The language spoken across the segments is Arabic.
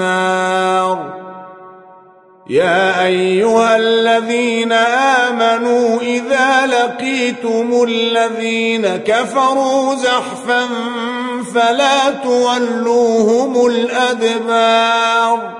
النار. يا أيها الذين آمنوا إذا لقيتم الذين كفروا زحفا فلا تولوهم الأدبار.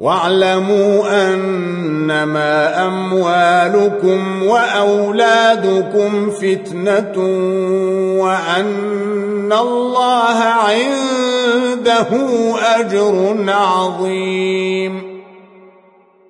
واعلموا أنما أموالكم وأولادكم فتنة وأن الله عنده أجر عظيم.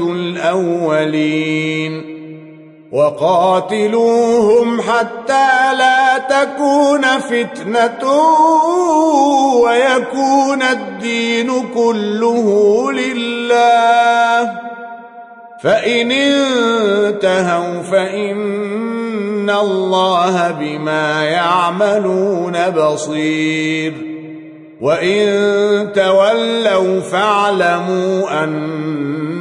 الأولين. وقاتلوهم حتى لا تكون فتنة ويكون الدين كله لله. فإن انتهوا فإن الله بما يعملون بصير. وإن تولوا فاعلموا أن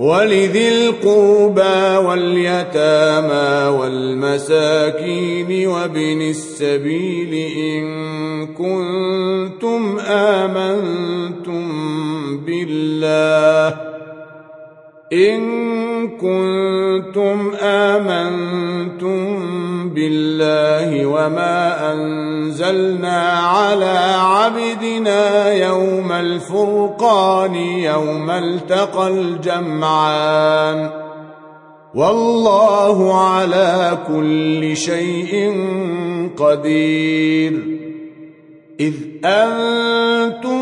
ولذي القربى واليتامى والمساكين وابن السبيل إن كنتم آمنتم بالله إن كنتم آمنتم بالله وما أنزلنا على عبدنا يوم الفرقان يوم التقى الجمعان. والله على كل شيء قدير. إذ أنتم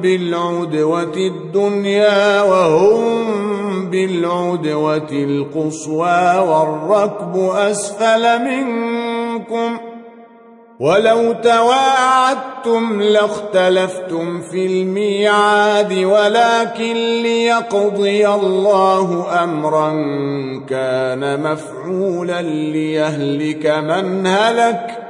بالعدوة الدنيا وهم بالعدوة القصوى والركب أسفل منكم ولو تواعدتم لاختلفتم في الميعاد ولكن ليقضي الله أمرا كان مفعولا ليهلك من هلك.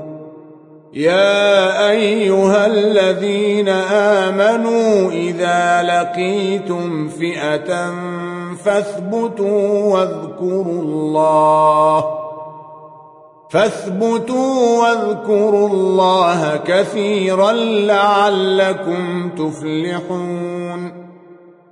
يا أيها الذين آمنوا إذا لقيتم فئة فاثبتوا واذكروا الله فاثبتوا واذكروا الله كثيرا لعلكم تفلحون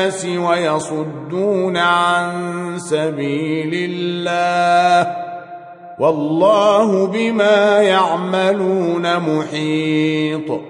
الناس ويصدون عن سبيل الله والله بما يعملون محيط.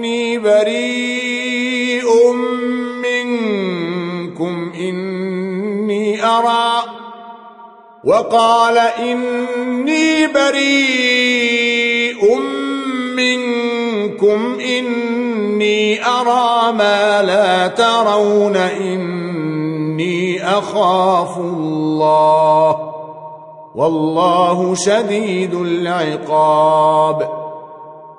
إني بريء منكم. إني أرى. وقال إني بريء منكم. إني أرى ما لا ترون. إني أخاف الله. والله شديد العقاب.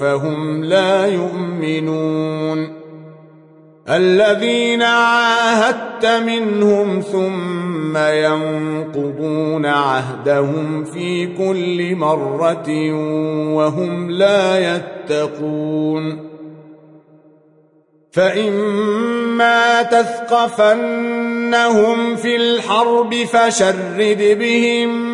فهم لا يؤمنون. الذين عاهدت منهم ثم ينقضون عهدهم في كل مرة وهم لا يتقون. فإما تثقفنهم في الحرب فشرد بهم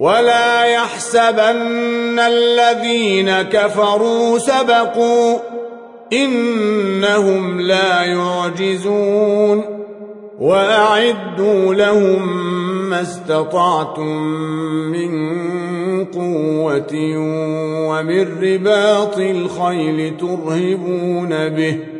ولا يحسبن الذين كفروا سبقوا إنهم لا يعجزون وأعدوا لهم ما استطعتم من قوة ومن رباط الخيل ترهبون به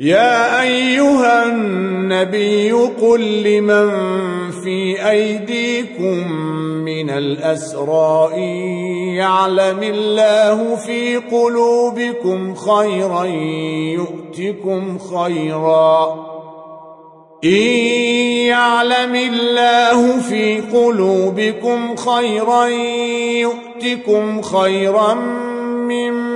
يا أيها النبي قل لمن في أيديكم من الأسرى إن يعلم الله في قلوبكم خيرا يؤتكم خيرا. إن يعلم الله في قلوبكم خيرا يؤتكم خيرا مما